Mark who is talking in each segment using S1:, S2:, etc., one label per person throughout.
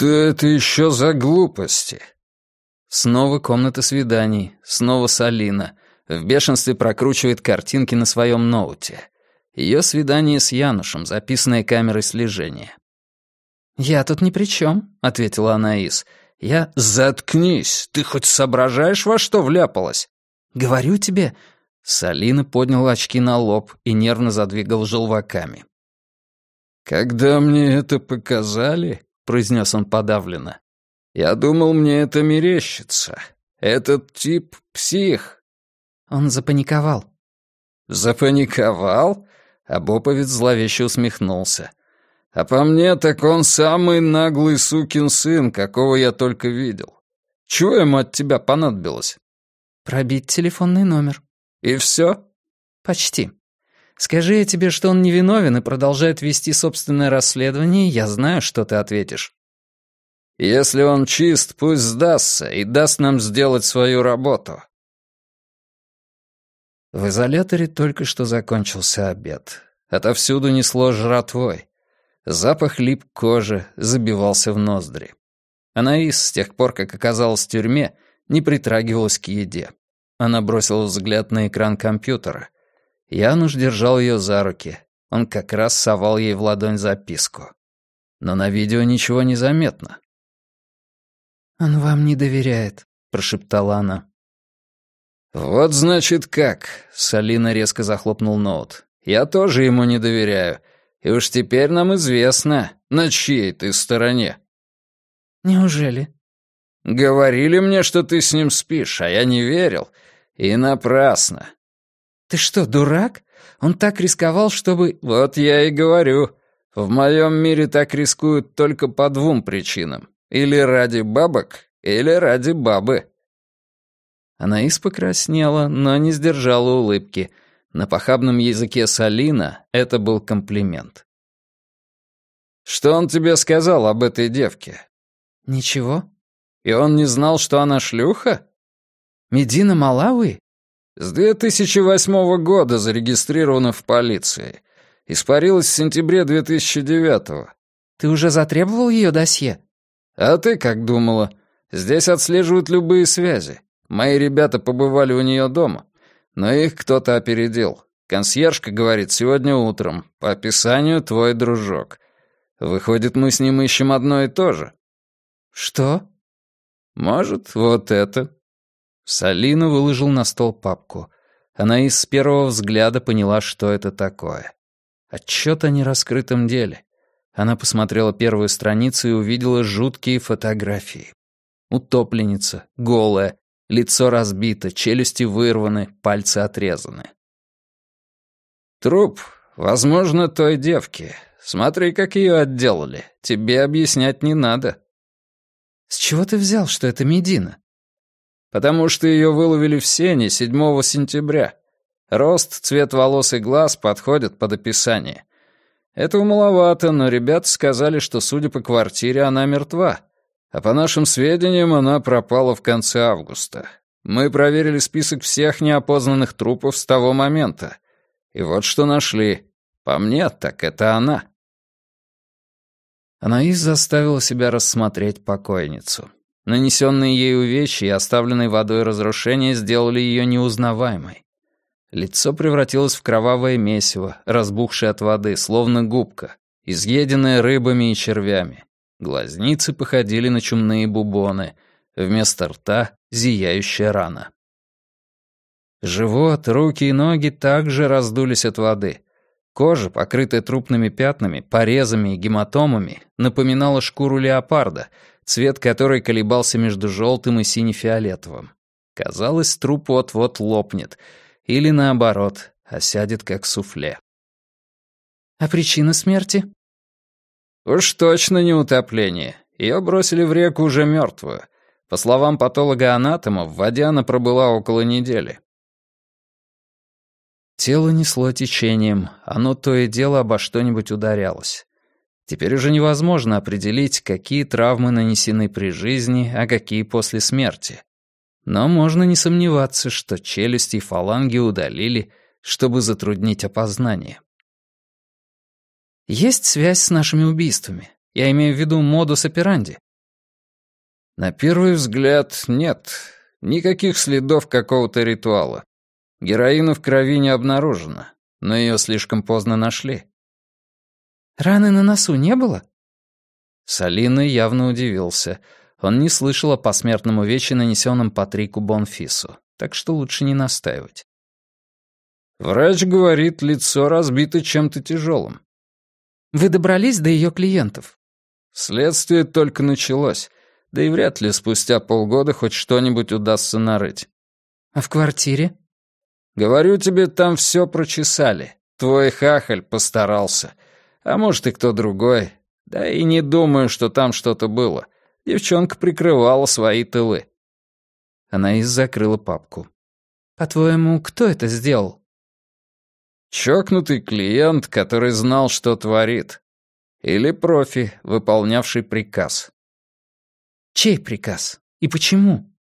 S1: «Что это еще за глупости?»
S2: Снова комната свиданий, снова Салина. В бешенстве прокручивает картинки на своем ноуте. Ее свидание с Янушем, записанное камерой слежения. «Я тут ни при чем», — ответила Анаис. «Я...»
S1: «Заткнись! Ты хоть соображаешь, во что вляпалась?»
S2: «Говорю тебе...» Салина поднял очки на лоб и нервно задвигал желваками.
S1: «Когда мне это показали», — произнес он подавленно, «я думал, мне это мерещится. Этот тип — псих».
S2: Он запаниковал.
S1: «Запаниковал?» — Абоповец зловеще усмехнулся. «А по мне, так он самый наглый сукин сын, какого я только видел. Чего ему от тебя понадобилось?»
S2: «Пробить телефонный номер».
S1: «И все?»
S2: «Почти. Скажи я тебе, что он невиновен и продолжает вести собственное расследование, я знаю, что ты ответишь».
S1: «Если он чист, пусть сдастся и даст нам сделать свою работу».
S2: В изоляторе только что закончился обед. Отовсюду несло жратвой. Запах лип к коже, забивался в ноздри. Анаис, с тех пор, как оказалась в тюрьме, не притрагивалась к еде. Она бросила взгляд на экран компьютера — Януш держал ее за руки. Он как раз совал ей в ладонь записку. Но на видео ничего не заметно. «Он вам не доверяет», — прошептала она.
S1: «Вот значит как», — Салина резко захлопнул ноут. «Я тоже ему не доверяю. И уж теперь нам известно, на чьей ты стороне».
S2: «Неужели?»
S1: «Говорили мне, что ты с ним спишь, а я не верил. И напрасно.
S2: «Ты что, дурак? Он так рисковал, чтобы...»
S1: «Вот я и говорю. В моем мире так рискуют только по двум причинам. Или ради бабок, или ради бабы».
S2: Анаис покраснела, но не сдержала улыбки. На похабном языке Салина это был комплимент.
S1: «Что он тебе сказал об этой девке?»
S2: «Ничего».
S1: «И он не знал, что она шлюха?»
S2: «Медина Малавы?
S1: С 2008 года зарегистрирована в полиции. Испарилась в сентябре 2009
S2: Ты уже затребовал ее досье?
S1: А ты как думала? Здесь отслеживают любые связи. Мои ребята побывали у нее дома, но их кто-то опередил. Консьержка говорит, сегодня утром. По описанию твой дружок. Выходит, мы с ним ищем одно и то же.
S2: Что?
S1: Может, вот это.
S2: Салина выложил на стол папку. Она из первого взгляда поняла, что это такое. Отчет о нераскрытом деле. Она посмотрела первую страницу и увидела жуткие фотографии. Утопленница, голая, лицо разбито, челюсти вырваны, пальцы отрезаны.
S1: «Труп, возможно, той девки. Смотри, как ее отделали. Тебе объяснять не надо».
S2: «С чего ты взял, что это Медина?»
S1: Потому что ее выловили в сене 7 сентября. Рост, цвет волос и глаз подходят под описание. Этого маловато, но ребята сказали, что, судя по квартире, она мертва. А по нашим сведениям, она пропала в конце августа. Мы проверили список всех неопознанных трупов с того момента. И вот что нашли. По мне, так это она.
S2: Анаис заставила себя рассмотреть покойницу. Нанесенные ей увечья и оставленные водой разрушения сделали ее неузнаваемой. Лицо превратилось в кровавое месиво, разбухшее от воды, словно губка, изъеденное рыбами и червями. Глазницы походили на чумные бубоны, вместо рта — зияющая рана. Живот, руки и ноги также раздулись от воды. Кожа, покрытая трупными пятнами, порезами и гематомами, напоминала шкуру леопарда — цвет которой колебался между желтым и сине-фиолетовым. Казалось, труп вот-вот лопнет, или наоборот, осядет как суфле. «А причина смерти?»
S1: «Уж точно не утопление. Ее бросили в реку уже мертвую. По словам патолога-анатома, в воде она пробыла около недели».
S2: Тело несло течением, оно то и дело обо что-нибудь ударялось. Теперь уже невозможно определить, какие травмы нанесены при жизни, а какие после смерти. Но можно не сомневаться, что челюсти и фаланги удалили, чтобы затруднить опознание. Есть связь с нашими убийствами. Я имею в виду модус операнди.
S1: На первый взгляд, нет. Никаких следов какого-то ритуала. Героина в крови не обнаружено, но ее слишком поздно нашли.
S2: «Раны на носу не было?»
S1: Салина явно удивился. Он не слышал о посмертном увечье, нанесенном Патрику Бонфису, так что лучше не настаивать. Врач говорит, лицо разбито чем-то тяжелым.
S2: «Вы добрались до ее клиентов?»
S1: Следствие только началось, да и вряд ли спустя полгода хоть что-нибудь удастся нарыть.
S2: «А в квартире?»
S1: «Говорю тебе, там все прочесали. Твой хахаль постарался. А может, и кто другой. Да и не думаю, что там что-то было. Девчонка прикрывала свои тылы».
S2: Анаис закрыла папку. «По-твоему, кто это сделал?»
S1: «Чокнутый клиент, который знал, что творит. Или профи, выполнявший приказ.
S2: Чей приказ? И почему?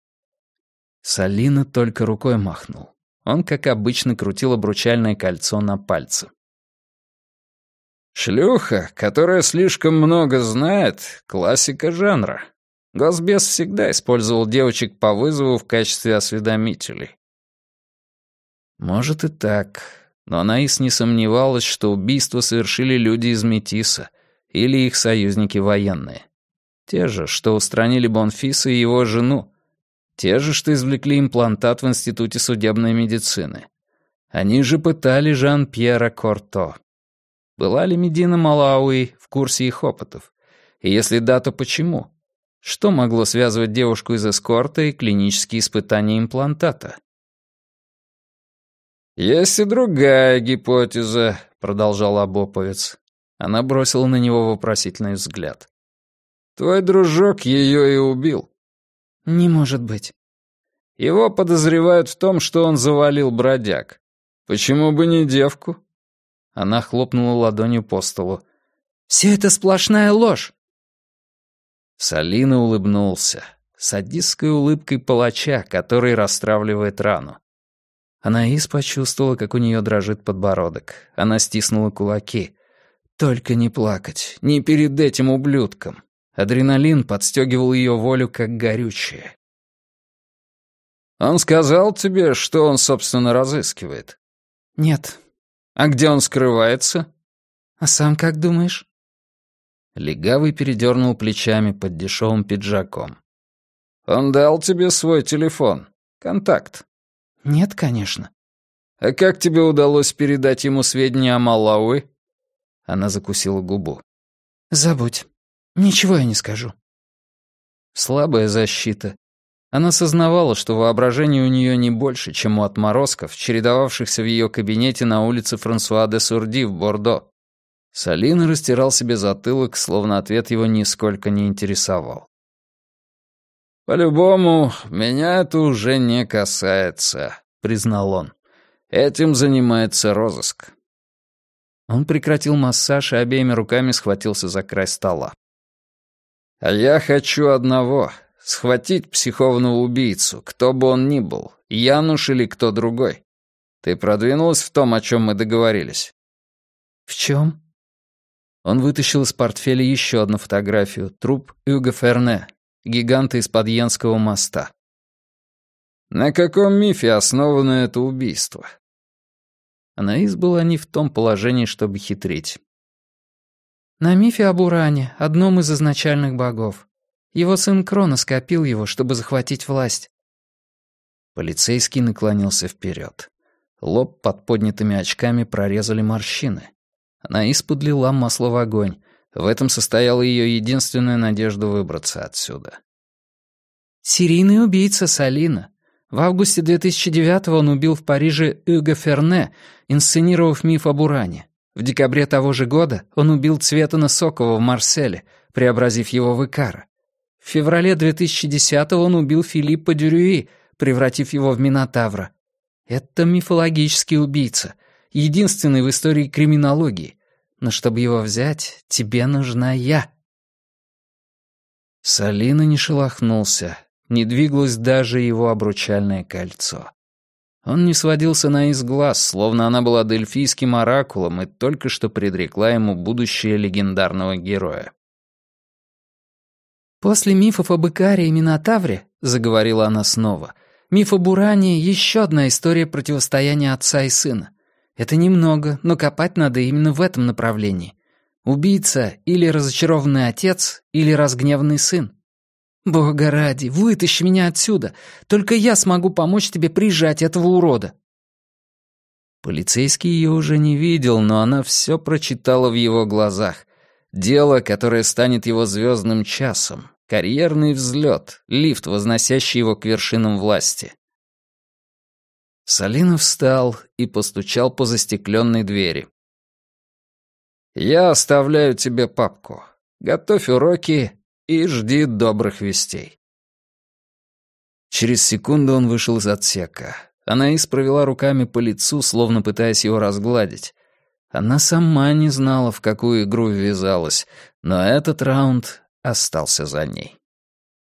S1: Салина только рукой махнул. Он, как обычно, крутил обручальное кольцо на пальце. Шлюха, которая слишком много знает, классика жанра. Госбес всегда использовал девочек по вызову в качестве осведомителей. Может и так, но Анаис не сомневалась, что убийство совершили люди из Метиса, или их союзники военные. Те же, что устранили Бонфиса и его жену. Те же, что извлекли имплантат в Институте судебной медицины. Они же пытали Жан-Пьера Корто. Была ли Медина Малауи в курсе их опытов? И если да, то почему? Что могло связывать девушку из эскорта и клинические испытания имплантата? «Есть и другая гипотеза», — продолжал Абоповец. Она бросила на него вопросительный взгляд. «Твой дружок ее и убил».
S2: «Не может быть».
S1: «Его подозревают в том, что он завалил бродяг. Почему бы не девку?» Она хлопнула ладонью по столу.
S2: «Все это сплошная ложь!»
S1: Салина улыбнулся, садистской улыбкой палача, который расстравливает рану. Анаис почувствовала, как у нее дрожит подбородок. Она стиснула кулаки. Только не плакать, не перед этим ублюдком. Адреналин подстегивал ее волю как горючее. «Он сказал тебе, что он, собственно, разыскивает?»
S2: «Нет».
S1: «А где он скрывается?»
S2: «А сам как думаешь?»
S1: Легавый передернул плечами под дешевым пиджаком. «Он дал тебе свой телефон, контакт?»
S2: «Нет, конечно».
S1: «А как тебе удалось передать ему сведения о Малауи?» Она закусила губу.
S2: «Забудь. Ничего я не скажу».
S1: Слабая защита. Она сознавала, что воображение у нее не больше, чем у отморозков, чередовавшихся в ее кабинете на улице Франсуа де Сурди в Бордо. Салина растирал себе затылок, словно ответ его нисколько не интересовал. «По-любому, меня это уже не касается», — признал он. «Этим занимается розыск. Он прекратил массаж и обеими руками схватился за край стола. «А я хочу одного — схватить психованного убийцу, кто бы он ни был, Януш или кто другой. Ты продвинулась в том, о чем мы договорились?»
S2: «В чем?»
S1: Он вытащил из портфеля еще одну фотографию, труп Юга Ферне, гиганта из-под Йенского моста. «На каком мифе основано это убийство?» Анаис была не в том положении, чтобы хитрить.
S2: «На мифе об Уране, одном из изначальных богов. Его сын Кронос копил его, чтобы захватить власть».
S1: Полицейский наклонился вперед. Лоб под поднятыми очками прорезали морщины. Анаис подлила масло в огонь. В этом состояла ее единственная надежда выбраться отсюда.
S2: «Серийный убийца Салина. В августе 2009 он убил в Париже Юго Ферне, инсценировав миф об уране. В декабре того же года он убил Цветана Сокова в Марселе, преобразив его в Икара. В феврале 2010 он убил Филиппа Дюрюи, превратив его в Минотавра. Это мифологический убийца, единственный в истории криминологии. Но чтобы его взять, тебе нужна я.
S1: Салина не шелохнулся, не двигалось даже его обручальное кольцо. Он не сводился на из глаз, словно она была дельфийским оракулом и только что предрекла ему будущее легендарного героя.
S2: «После мифов об Икаре и Минотавре», — заговорила она снова, «миф об Уране — еще одна история противостояния отца и сына. Это немного, но копать надо именно в этом направлении. Убийца или разочарованный отец, или разгневанный сын. Бога ради, вытащи меня отсюда. Только я смогу помочь тебе прижать этого урода. Полицейский ее уже не видел, но она все прочитала в его глазах. Дело, которое станет его звездным часом. Карьерный взлет, лифт, возносящий его к вершинам власти. Салинов встал и постучал по застекленной двери. «Я оставляю тебе папку. Готовь уроки и жди добрых вестей». Через секунду он вышел из отсека. Анаис провела руками по лицу, словно пытаясь его разгладить. Она сама не знала, в какую игру ввязалась, но этот раунд остался за ней.